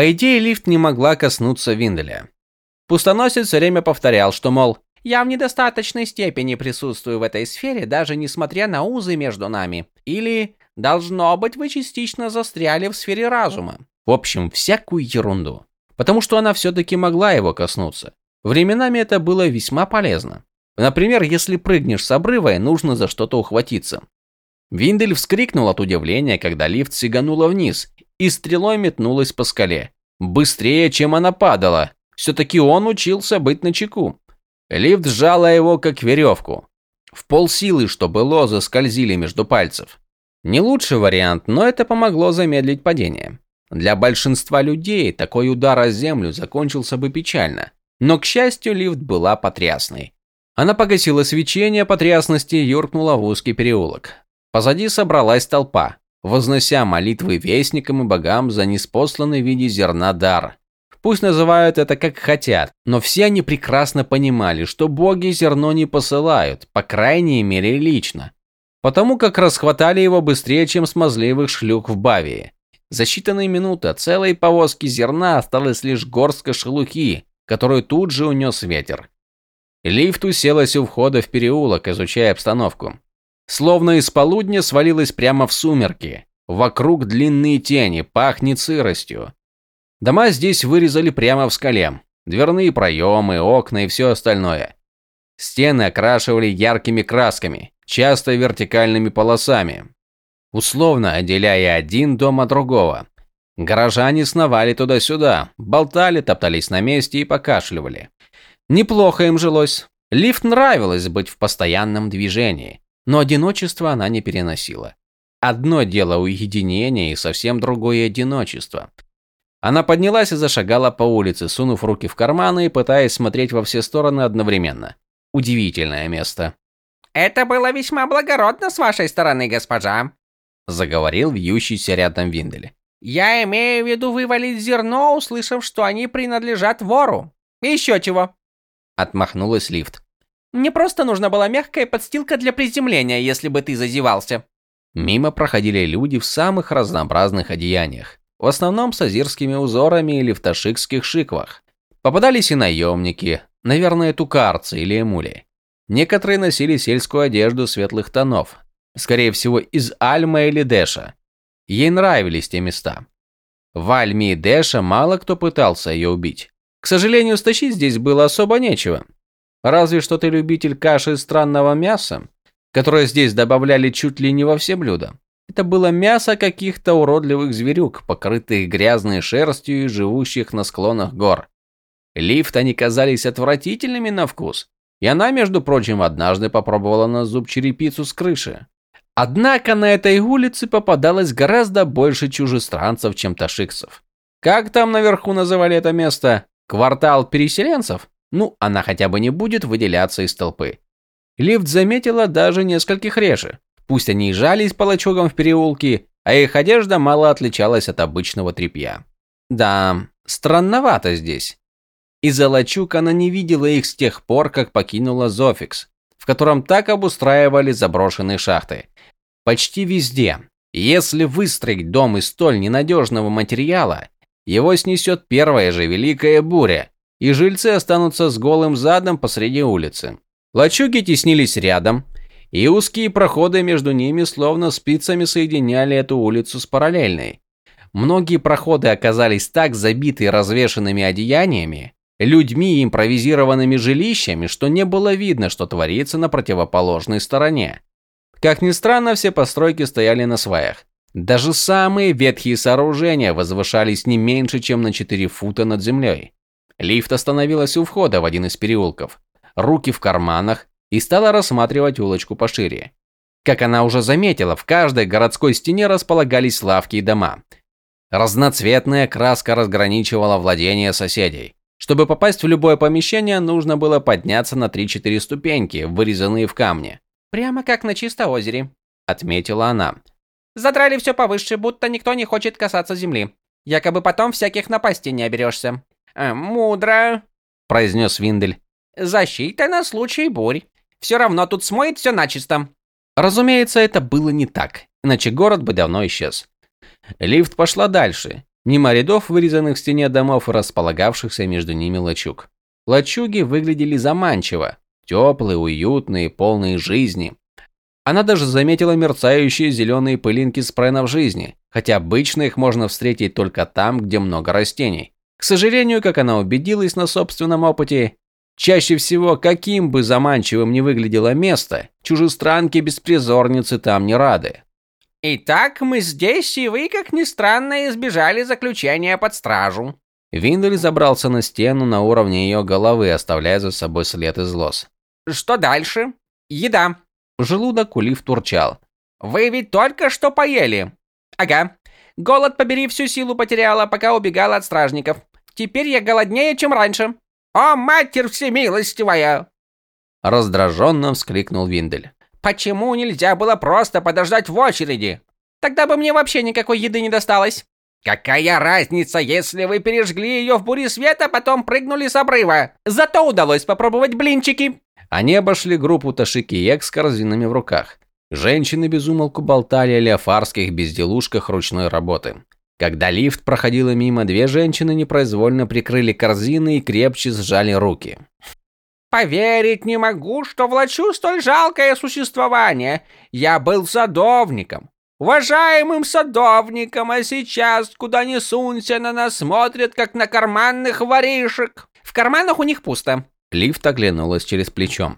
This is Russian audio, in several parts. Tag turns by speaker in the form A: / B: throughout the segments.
A: По идее, лифт не могла коснуться Винделя. Пустоносец все время повторял, что, мол, «Я в недостаточной степени присутствую в этой сфере, даже несмотря на узы между нами». Или «Должно быть, вы частично застряли в сфере разума». В общем, всякую ерунду. Потому что она все-таки могла его коснуться. Временами это было весьма полезно. Например, если прыгнешь с обрыва, нужно за что-то ухватиться. Виндель вскрикнул от удивления, когда лифт сиганула вниз и стрелой метнулась по скале. Быстрее, чем она падала. Все-таки он учился быть начеку. Лифт сжала его, как веревку. В полсилы, чтобы лозы скользили между пальцев. Не лучший вариант, но это помогло замедлить падение. Для большинства людей такой удар о землю закончился бы печально. Но, к счастью, лифт была потрясной. Она погасила свечение потрясности и юркнула в узкий переулок. Позади собралась толпа, вознося молитвы вестникам и богам за неспосланный в виде зерна дар. Пусть называют это как хотят, но все они прекрасно понимали, что боги зерно не посылают, по крайней мере лично. Потому как расхватали его быстрее, чем смазливых шлюх в Бавии. За считанные минуты от целой повозки зерна осталась лишь горстка шелухи, которую тут же унес ветер. Лифт уселась у входа в переулок, изучая обстановку. Словно из полудня свалилась прямо в сумерки. Вокруг длинные тени, пахнет сыростью. Дома здесь вырезали прямо в скале. Дверные проемы, окна и все остальное. Стены окрашивали яркими красками, часто вертикальными полосами, условно отделяя один дом от другого. Горожане сновали туда-сюда, болтали, топтались на месте и покашливали. Неплохо им жилось. Лифт нравилось быть в постоянном движении но одиночество она не переносила. Одно дело уединение и совсем другое одиночество. Она поднялась и зашагала по улице, сунув руки в карманы и пытаясь смотреть во все стороны одновременно. Удивительное место.
B: «Это было весьма благородно с вашей стороны, госпожа», –
A: заговорил вьющийся рядом Виндель.
B: «Я имею в виду вывалить зерно, услышав, что они принадлежат вору. Еще чего?»
A: Отмахнулась лифт.
B: Мне просто нужна была мягкая подстилка для приземления, если бы ты зазевался.
A: Мимо проходили люди в самых разнообразных одеяниях, в основном с азирскими узорами или в ташикских шиквах. Попадались и наемники, наверное, тукарцы или эмули. Некоторые носили сельскую одежду светлых тонов, скорее всего, из Альма или Дэша. Ей нравились те места. В Альме и Дэша мало кто пытался ее убить. К сожалению, стащить здесь было особо нечего. Разве что ты любитель каши из странного мяса, которое здесь добавляли чуть ли не во все блюда. Это было мясо каких-то уродливых зверюк, покрытых грязной шерстью и живущих на склонах гор. Лифт они казались отвратительными на вкус. И она, между прочим, однажды попробовала на зуб черепицу с крыши. Однако на этой улице попадалось гораздо больше чужестранцев, чем ташиксов. Как там наверху называли это место? Квартал переселенцев? Ну, она хотя бы не будет выделяться из толпы. Лифт заметила даже нескольких реже. Пусть они и жались по лачугам в переулке, а их одежда мало отличалась от обычного тряпья. Да, странновато здесь. Из-за лачуг она не видела их с тех пор, как покинула Зофикс, в котором так обустраивали заброшенные шахты. Почти везде. Если выстроить дом из столь ненадежного материала, его снесет первая же великая буря, и жильцы останутся с голым задом посреди улицы. Лачуги теснились рядом, и узкие проходы между ними словно спицами соединяли эту улицу с параллельной. Многие проходы оказались так забиты развешанными одеяниями, людьми и импровизированными жилищами, что не было видно, что творится на противоположной стороне. Как ни странно, все постройки стояли на сваях. Даже самые ветхие сооружения возвышались не меньше, чем на 4 фута над землей. Лифт остановилась у входа в один из переулков, руки в карманах, и стала рассматривать улочку пошире. Как она уже заметила, в каждой городской стене располагались лавки и дома. Разноцветная краска разграничивала владения соседей. Чтобы попасть в любое помещение, нужно было подняться на 3-4 ступеньки, вырезанные в камне.
B: «Прямо как на чистоозере», —
A: отметила она.
B: «Задрали все повыше, будто никто не хочет касаться земли. Якобы потом всяких напастей не оберешься. Э, «Мудро», — произнес Виндель. «Защита на случай бурь. Все равно тут смоет все начисто».
A: Разумеется, это было не так, иначе город бы давно исчез. Лифт пошла дальше, мимо рядов вырезанных в стене домов и располагавшихся между ними лачуг. Лачуги выглядели заманчиво, теплые, уютные, полные жизни. Она даже заметила мерцающие зеленые пылинки спренов жизни, хотя обычно их можно встретить только там, где много растений. К сожалению, как она убедилась на собственном опыте, чаще всего, каким бы заманчивым ни выглядело место, чужестранки-беспризорницы там не рады.
B: «Итак, мы здесь, и вы, как ни странно, избежали заключения под стражу».
A: Виндель забрался на стену на уровне ее головы, оставляя за собой след из лос.
B: «Что дальше?» «Еда».
A: Желудок у Лив турчал.
B: «Вы ведь только что поели». «Ага. Голод, побери, всю силу потеряла, пока убегала от стражников. Теперь я голоднее, чем раньше. О, матерь всемилостивая!»
A: Раздраженно вскрикнул Виндель.
B: «Почему нельзя было просто подождать в очереди? Тогда бы мне вообще никакой еды не досталось». «Какая разница, если вы пережгли ее в буре света, потом прыгнули с обрыва? Зато удалось попробовать блинчики!»
A: Они обошли группу Ташики Ек с корзинами в руках. Женщины безумолку болтали о леофарских безделушках ручной работы. Когда лифт проходила мимо, две женщины непроизвольно прикрыли корзины и крепче сжали руки.
B: «Поверить не могу, что влачу столь жалкое существование. Я был садовником, уважаемым садовником, а сейчас, куда ни сунься, на нас смотрят, как на карманных воришек. В карманах у них пусто».
A: Лифт оглянулась через плечо.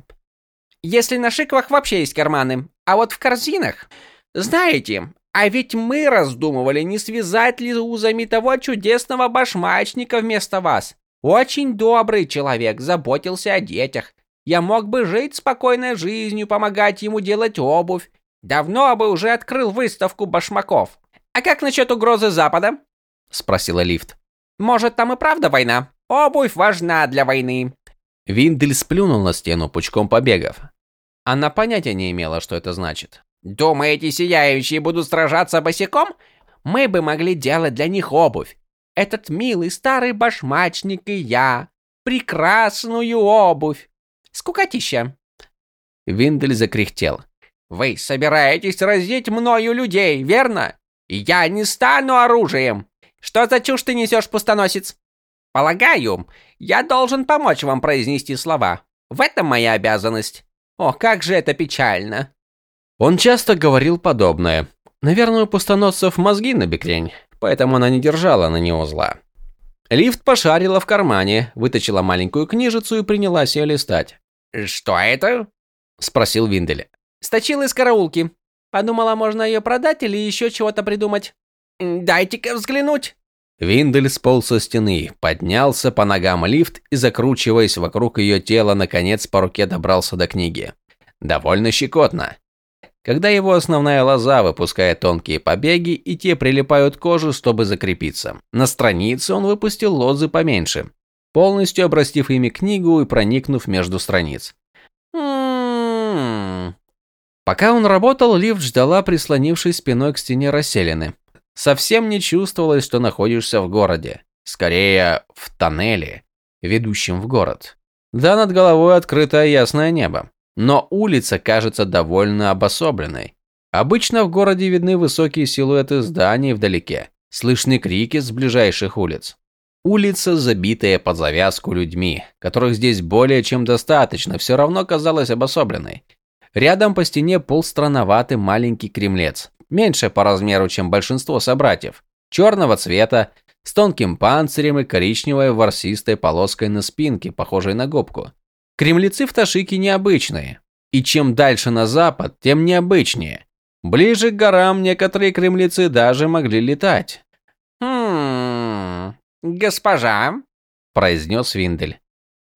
B: «Если на шиквах вообще есть карманы, а вот в корзинах... Знаете, а ведь мы раздумывали, не связать ли узами того чудесного башмачника вместо вас. Очень добрый человек, заботился о детях. Я мог бы жить спокойной жизнью, помогать ему делать обувь. Давно бы уже открыл выставку башмаков. А как насчет угрозы Запада? Спросила Лифт. Может, там и правда война? Обувь важна для войны.
A: Виндель сплюнул на стену пучком побегов. Она понятия не имела, что это значит.
B: «Думаете, сияющие будут сражаться босиком? Мы бы могли делать для них обувь. Этот милый старый башмачник и я. Прекрасную обувь. Скукотища».
A: Виндель закряхтел.
B: «Вы собираетесь раздеть мною людей, верно? Я не стану оружием. Что за чушь ты несешь, пустоносец? Полагаю, я должен помочь вам произнести слова. В этом моя обязанность. О, как же это печально.
A: Он часто говорил подобное. Наверное, у пустоносцев мозги на бекрень, поэтому она не держала на него зла. Лифт пошарила в кармане, вытащила маленькую книжицу и принялась ее листать.
B: «Что это?» – спросил Виндель. «Сточил из караулки. Подумала, можно ее продать или еще чего-то придумать. Дайте-ка взглянуть».
A: Виндель сполз со стены, поднялся по ногам лифт и, закручиваясь вокруг ее тела, наконец по руке добрался до книги. Довольно щекотно. Когда его основная лоза выпускает тонкие побеги, и те прилипают к коже, чтобы закрепиться. На странице он выпустил лозы поменьше, полностью обрастив ими книгу и проникнув между страниц.
B: М-м-м.
A: Пока он работал, лифт ждала, прислонившись спиной к стене расселены. Совсем не чувствовалось, что находишься в городе. Скорее, в тоннеле, ведущем в город. Да, над головой открытое ясное небо. Но улица кажется довольно обособленной. Обычно в городе видны высокие силуэты зданий вдалеке. Слышны крики с ближайших улиц. Улица, забитая под завязку людьми, которых здесь более чем достаточно, все равно казалась обособленной. Рядом по стене пол странноватый маленький кремлец, меньше по размеру, чем большинство собратьев, черного цвета, с тонким панцирем и коричневой ворсистой полоской на спинке, похожей на губку. Кремлецы в Ташике необычные, и чем дальше на запад, тем необычнее. Ближе к горам некоторые кремлецы даже могли летать.
B: «Хм... Госпожа», — произнес Виндель.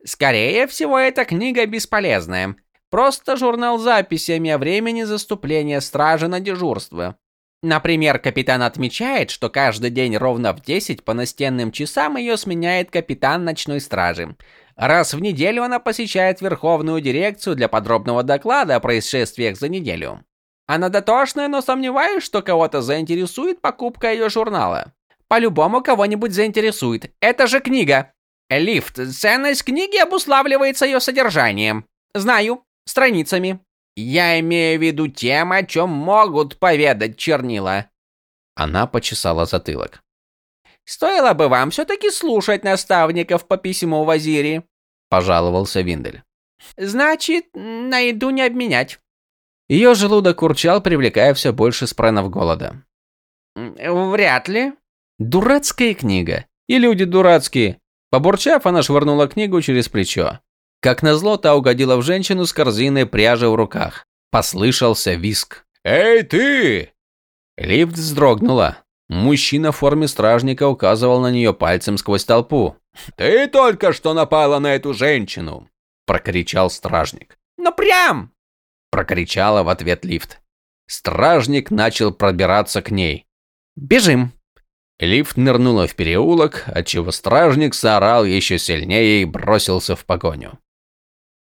B: «Скорее всего, эта книга бесполезная. Просто журнал с записями о времени заступления стражи на дежурство. Например, капитан отмечает, что каждый день ровно в 10 по настенным часам ее сменяет капитан ночной стражи. Раз в неделю она посещает Верховную дирекцию для подробного доклада о происшествиях за неделю. Она дотошная, но сомневаюсь, что кого-то заинтересует покупка ее журнала. По-любому кого-нибудь заинтересует. Это же книга. Лифт. Ценность книги обуславливается ее содержанием. Знаю. Страницами. Я имею в виду тем, о чем могут поведать чернила.
A: Она почесала затылок.
B: Стоило бы вам все-таки слушать наставников по письму Вазири,
A: пожаловался Виндель.
B: Значит, на еду не обменять.
A: Ее желудок урчал, привлекая все больше спренов голода.
B: Вряд ли.
A: Дурацкая книга. И люди дурацкие. Побурчав, она швырнула книгу через плечо. Как назло, та угодила в женщину с корзиной пряжи в руках. Послышался виск. «Эй, ты!» Лифт вздрогнула. Мужчина в форме стражника указывал на нее пальцем сквозь толпу. «Ты только что напала на эту женщину!» Прокричал стражник.
B: «Ну прям!»
A: Прокричала в ответ лифт. Стражник начал пробираться к ней.
B: «Бежим!»
A: Лифт нырнула в переулок, отчего стражник заорал еще сильнее и бросился в погоню.